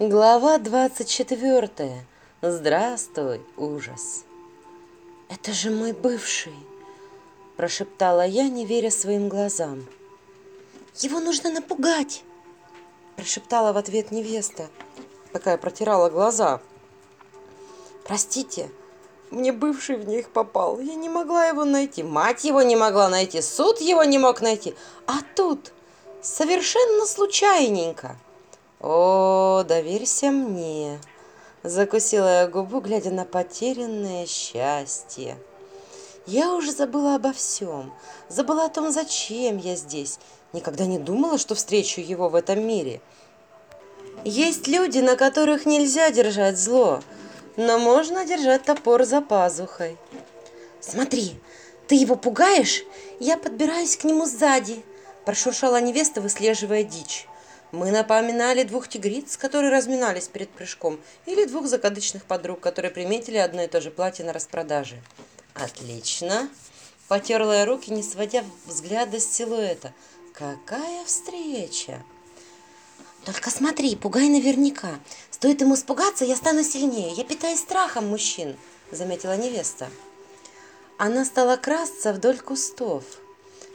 Глава двадцать четвертая. Здравствуй, ужас. Это же мой бывший, прошептала я, не веря своим глазам. Его нужно напугать, прошептала в ответ невеста, пока я протирала глаза. Простите, мне бывший в них попал. Я не могла его найти. Мать его не могла найти. Суд его не мог найти. А тут совершенно случайненько. О, доверься мне. Закусила я губу, глядя на потерянное счастье. Я уже забыла обо всем. Забыла о том, зачем я здесь. Никогда не думала, что встречу его в этом мире. Есть люди, на которых нельзя держать зло – но можно держать топор за пазухой. «Смотри, ты его пугаешь? Я подбираюсь к нему сзади», – прошуршала невеста, выслеживая дичь. Мы напоминали двух тигриц, которые разминались перед прыжком, или двух закадычных подруг, которые приметили одно и то же платье на распродаже. «Отлично!» – потерла я руки, не сводя взгляда с силуэта. «Какая встреча!» Только смотри, пугай наверняка. Стоит ему испугаться, я стану сильнее. Я питаюсь страхом мужчин, заметила невеста. Она стала красться вдоль кустов,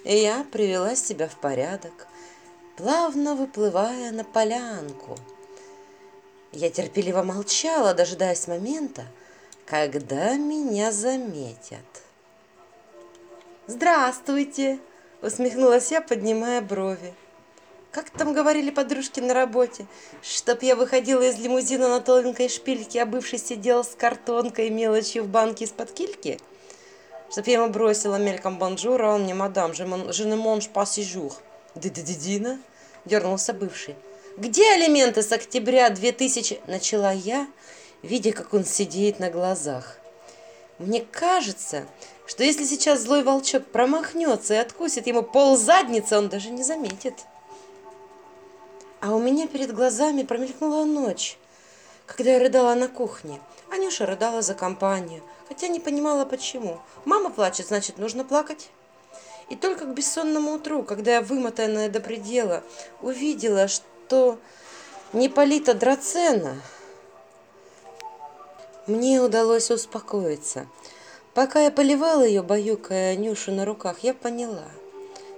и я привела себя в порядок, плавно выплывая на полянку. Я терпеливо молчала, дожидаясь момента, когда меня заметят. «Здравствуйте!» – усмехнулась я, поднимая брови. Как там говорили подружки на работе? Чтоб я выходила из лимузина на тоненькой шпильке, а бывший сидел с картонкой и мелочью в банке из-под кильки? Чтоб я ему бросила мельком bonjour, а он мне, мадам, je ne mange pas six jours. Ды-ды-ды-дина, дернулся бывший. Где алименты с октября 2000? Начала я, видя, как он седеет на глазах. Мне кажется, что если сейчас злой волчок промахнется и откусит ему пол задницы, он даже не заметит. А у меня перед глазами промелькнула ночь, когда я рыдала на кухне. Анюша рыдала за компанию, хотя не понимала почему. Мама плачет, значит, нужно плакать. И только к бессонному утру, когда я, вымотанная до предела, увидела, что не полита драцена, мне удалось успокоиться. Пока я поливала ее, баюкая Анюшу на руках, я поняла.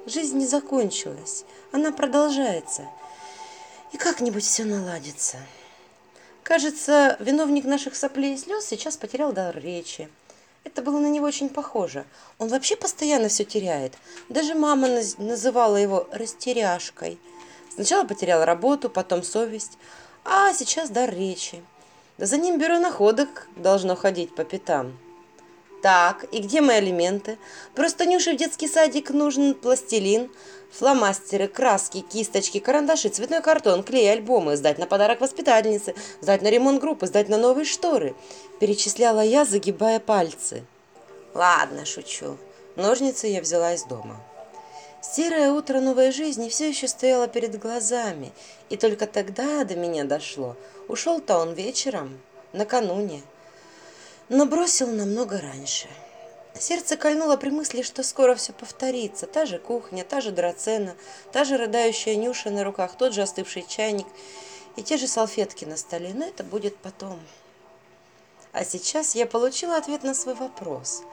Жизнь не закончилась, она продолжается – и как-нибудь все наладится. Кажется, виновник наших соплей и слез сейчас потерял дар речи. Это было на него очень похоже. Он вообще постоянно все теряет. Даже мама называла его растеряшкой. Сначала потерял работу, потом совесть, а сейчас дар речи. Да за ним бюро находок должно ходить по пятам. Так, и где мои элементы? Просто Нюше в детский садик нужен пластилин, фломастеры, краски, кисточки, карандаши, цветной картон, клей, альбомы, сдать на подарок воспитательнице, сдать на ремонт группы, сдать на новые шторы. Перечисляла я, загибая пальцы. Ладно, шучу. Ножницы я взяла из дома. Серое утро новой жизни все еще стояло перед глазами, и только тогда до меня дошло. Ушел-то он вечером, накануне но бросил намного раньше. Сердце кольнуло при мысли, что скоро все повторится. Та же кухня, та же драцена, та же рыдающая Нюша на руках, тот же остывший чайник и те же салфетки на столе. Но это будет потом. А сейчас я получила ответ на свой вопрос.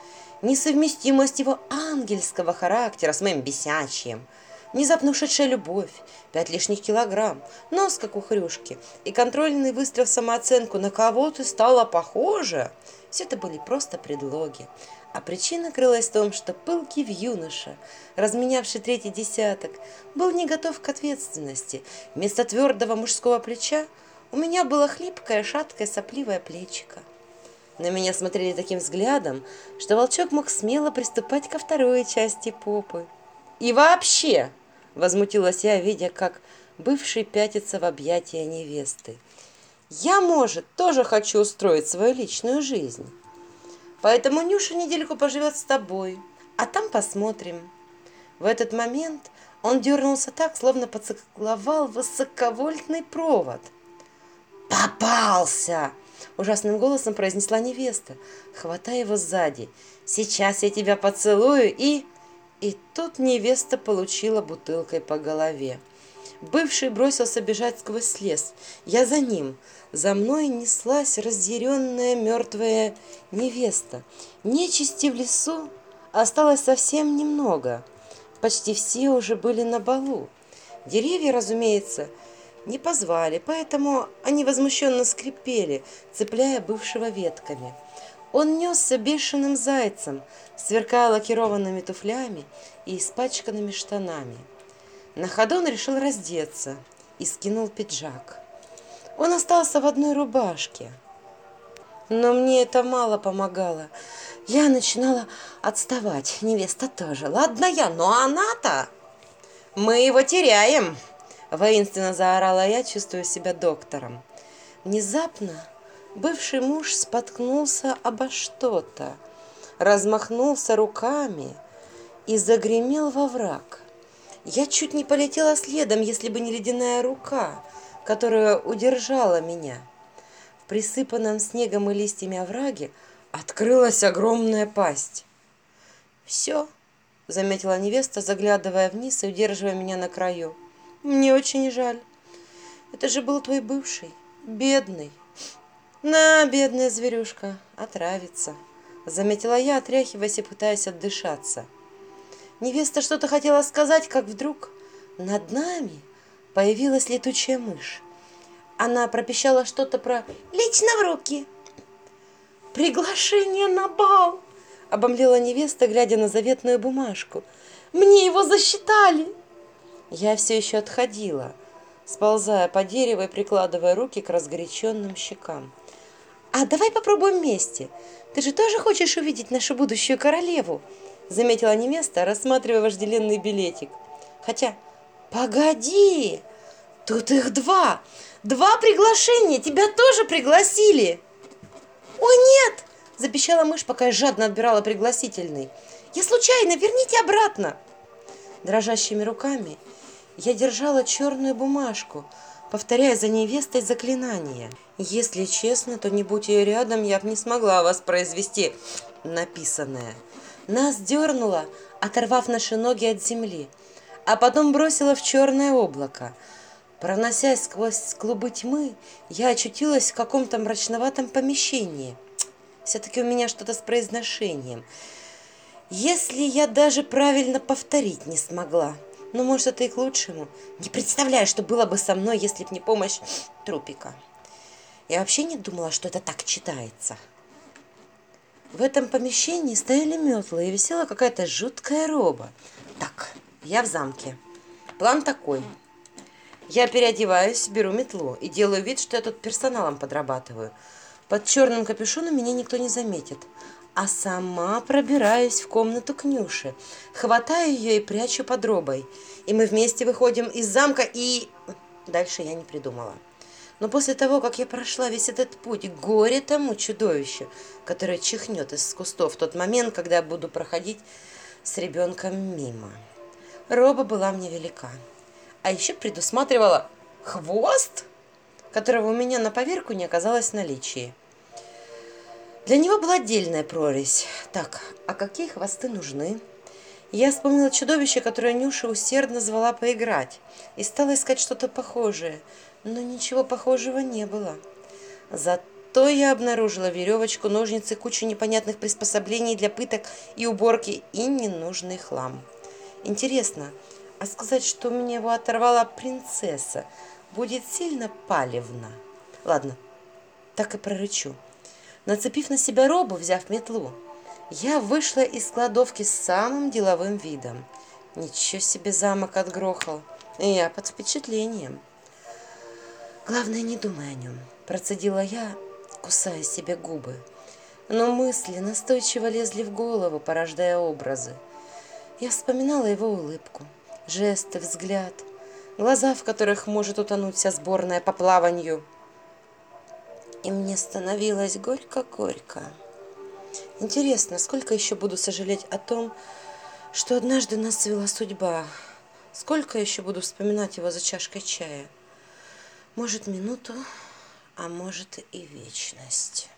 Несовместимость его ангельского характера с моим бесячьим – Внезапно ушедшая любовь, пять лишних килограмм, нос как у хрюшки и контрольный выстрел в самооценку «на кого ты стала похожа?» Все это были просто предлоги. А причина крылась в том, что пылкий в юноша, разменявший третий десяток, был не готов к ответственности. Вместо твердого мужского плеча у меня было хлипкое, шаткое, сопливое плечико. На меня смотрели таким взглядом, что волчок мог смело приступать ко второй части попы. И вообще, Возмутилась я, видя, как бывший пятится в объятия невесты. Я, может, тоже хочу устроить свою личную жизнь. Поэтому Нюша недельку поживет с тобой, а там посмотрим. В этот момент он дернулся так, словно поцеловал высоковольтный провод. «Попался!» – ужасным голосом произнесла невеста, хватая его сзади. «Сейчас я тебя поцелую и...» И тут невеста получила бутылкой по голове. Бывший бросился бежать сквозь лес. Я за ним. За мной неслась разъяренная мертвая невеста. Нечисти в лесу осталось совсем немного. Почти все уже были на балу. Деревья, разумеется, не позвали, поэтому они возмущенно скрипели, цепляя бывшего ветками. Он несся бешеным зайцем, сверкая лакированными туфлями и испачканными штанами. На ходу он решил раздеться и скинул пиджак. Он остался в одной рубашке. Но мне это мало помогало. Я начинала отставать. Невеста тоже. Ладно я, но она-то... Мы его теряем, воинственно заорала я, чувствуя себя доктором. Внезапно бывший муж споткнулся обо что-то, размахнулся руками и загремел во враг. Я чуть не полетела следом, если бы не ледяная рука, которая удержала меня. В присыпанном снегом и листьями овраге открылась огромная пасть. «Все», — заметила невеста, заглядывая вниз и удерживая меня на краю. «Мне очень жаль. Это же был твой бывший, бедный». «На, бедная зверюшка, отравится», — заметила я, отряхиваясь и пытаясь отдышаться. Невеста что-то хотела сказать, как вдруг над нами появилась летучая мышь. Она пропищала что-то про «лично в руки». «Приглашение на бал!» — обомлела невеста, глядя на заветную бумажку. «Мне его засчитали!» Я все еще отходила, сползая по дереву и прикладывая руки к разгоряченным щекам. «А давай попробуем вместе. Ты же тоже хочешь увидеть нашу будущую королеву?» Заметила невеста, рассматривая вожделенный билетик. «Хотя «Погоди! Тут их два! Два приглашения! Тебя тоже пригласили!» «Ой, нет!» – запищала мышь, пока я жадно отбирала пригласительный. «Я случайно! Верните обратно!» Дрожащими руками я держала черную бумажку, повторяя за невестой заклинание. Если честно, то не будь ее рядом, я бы не смогла воспроизвести написанное. Нас дернуло, оторвав наши ноги от земли – а потом бросила в черное облако. Проносясь сквозь клубы тьмы, я очутилась в каком-то мрачноватом помещении. Все-таки у меня что-то с произношением. Если я даже правильно повторить не смогла, ну, может, это и к лучшему. Не представляю, что было бы со мной, если б не помощь трупика. Я вообще не думала, что это так читается. В этом помещении стояли метлы и висела какая-то жуткая роба. Так, я в замке. План такой. Я переодеваюсь, беру метлу и делаю вид, что я тут персоналом подрабатываю. Под черным капюшоном меня никто не заметит. А сама пробираюсь в комнату к Нюше, хватаю ее и прячу под робой. И мы вместе выходим из замка и... Дальше я не придумала. Но после того, как я прошла весь этот путь, горе тому чудовищу, которое чихнет из кустов в тот момент, когда я буду проходить с ребенком мимо. Роба была мне велика. А еще предусматривала хвост, которого у меня на поверку не оказалось в наличии. Для него была отдельная прорезь. Так, а какие хвосты нужны? Я вспомнила чудовище, которое Нюша усердно звала поиграть, и стала искать что-то похожее, но ничего похожего не было. Зато я обнаружила веревочку, ножницы, кучу непонятных приспособлений для пыток и уборки и ненужный хлам. Интересно, а сказать, что мне его оторвала принцесса, будет сильно палевно? Ладно, так и прорычу. Нацепив на себя робу, взяв метлу, я вышла из кладовки с самым деловым видом. Ничего себе замок отгрохал. И я под впечатлением. Главное, не думай о нем, процедила я, кусая себе губы. Но мысли настойчиво лезли в голову, порождая образы. Я вспоминала его улыбку, жесты, взгляд, глаза, в которых может утонуть вся сборная по плаванию. И мне становилось горько-горько. Интересно, сколько еще буду сожалеть о том, что однажды нас свела судьба. Сколько еще буду вспоминать его за чашкой чая. Может, минуту, а может и вечность.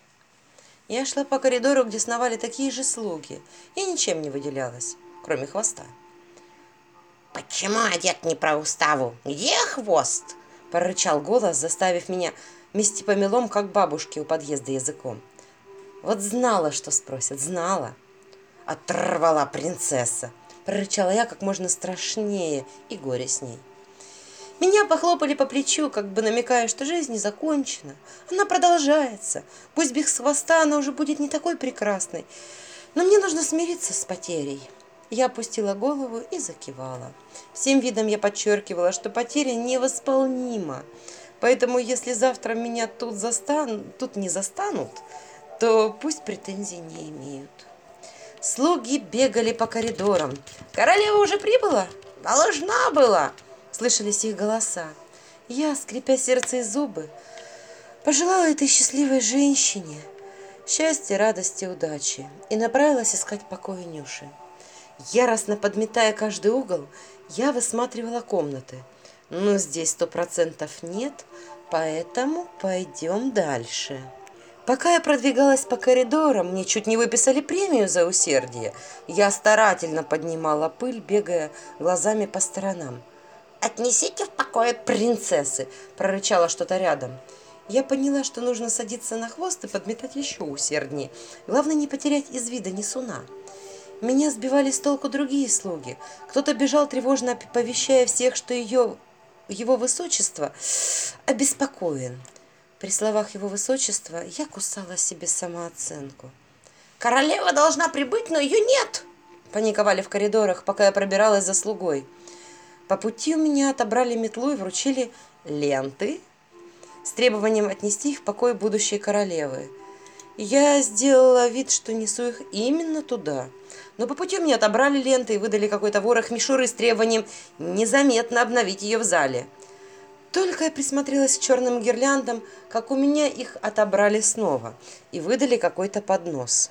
Я шла по коридору, где сновали такие же слуги, и ничем не выделялась кроме хвоста. «Почему одет не про уставу? Где хвост?» – прорычал голос, заставив меня мести помелом, как бабушки у подъезда языком. Вот знала, что спросят, знала. Оторвала принцесса, прорычала я как можно страшнее и горе с ней. Меня похлопали по плечу, как бы намекая, что жизнь не закончена. Она продолжается. Пусть без хвоста она уже будет не такой прекрасной. Но мне нужно смириться с потерей. Я опустила голову и закивала. Всем видом я подчеркивала, что потеря невосполнима. Поэтому, если завтра меня тут, застан... тут не застанут, то пусть претензий не имеют. Слуги бегали по коридорам. «Королева уже прибыла? Должна была!» Слышались их голоса. Я, скрипя сердце и зубы, пожелала этой счастливой женщине счастья, радости, удачи и направилась искать покоя Нюши. Яростно подметая каждый угол, я высматривала комнаты. Но здесь сто процентов нет, поэтому пойдем дальше. Пока я продвигалась по коридорам, мне чуть не выписали премию за усердие. Я старательно поднимала пыль, бегая глазами по сторонам. «Отнесите в покое принцессы!» – прорычала что-то рядом. Я поняла, что нужно садиться на хвост и подметать еще усерднее. Главное не потерять из вида несуна. Меня сбивали с толку другие слуги. Кто-то бежал тревожно, оповещая всех, что ее, его высочество обеспокоен. При словах его высочества я кусала себе самооценку. «Королева должна прибыть, но ее нет!» Паниковали в коридорах, пока я пробиралась за слугой. По пути у меня отобрали метлу и вручили ленты с требованием отнести их в покой будущей королевы. Я сделала вид, что несу их именно туда. Но по пути мне отобрали ленты и выдали какой-то ворох мишуры с требованием незаметно обновить ее в зале. Только я присмотрелась к черным гирляндам, как у меня их отобрали снова и выдали какой-то поднос.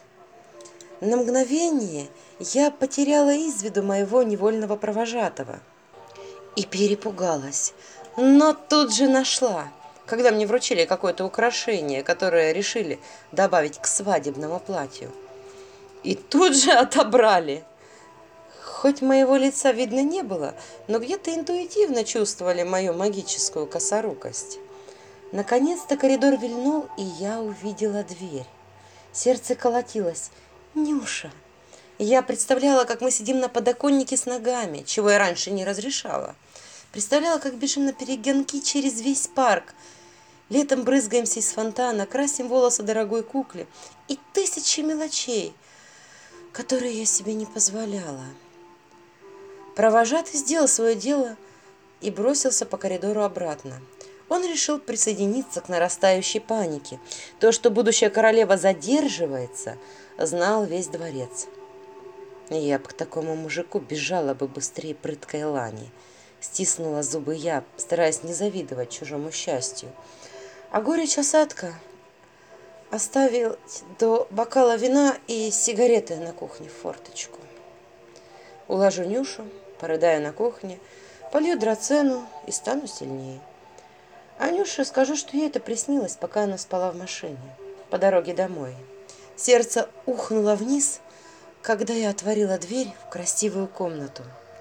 На мгновение я потеряла из виду моего невольного провожатого и перепугалась, но тут же нашла – когда мне вручили какое-то украшение, которое решили добавить к свадебному платью. И тут же отобрали. Хоть моего лица видно не было, но где-то интуитивно чувствовали мою магическую косорукость. Наконец-то коридор вильнул, и я увидела дверь. Сердце колотилось. «Нюша!» Я представляла, как мы сидим на подоконнике с ногами, чего я раньше не разрешала. Представляла, как бежим на перегонки через весь парк. Летом брызгаемся из фонтана, красим волосы дорогой кукле. И тысячи мелочей, которые я себе не позволяла. Провожатый сделал свое дело и бросился по коридору обратно. Он решил присоединиться к нарастающей панике. То, что будущая королева задерживается, знал весь дворец. Я бы к такому мужику бежала бы быстрее прыткой лани – Стиснула зубы я, стараясь не завидовать чужому счастью. А горечь осадка оставил до бокала вина и сигареты на кухне в форточку. Уложу Нюшу, порыдаю на кухне, полью драцену и стану сильнее. А Нюше скажу, что ей это приснилось, пока она спала в машине, по дороге домой. Сердце ухнуло вниз, когда я отворила дверь в красивую комнату –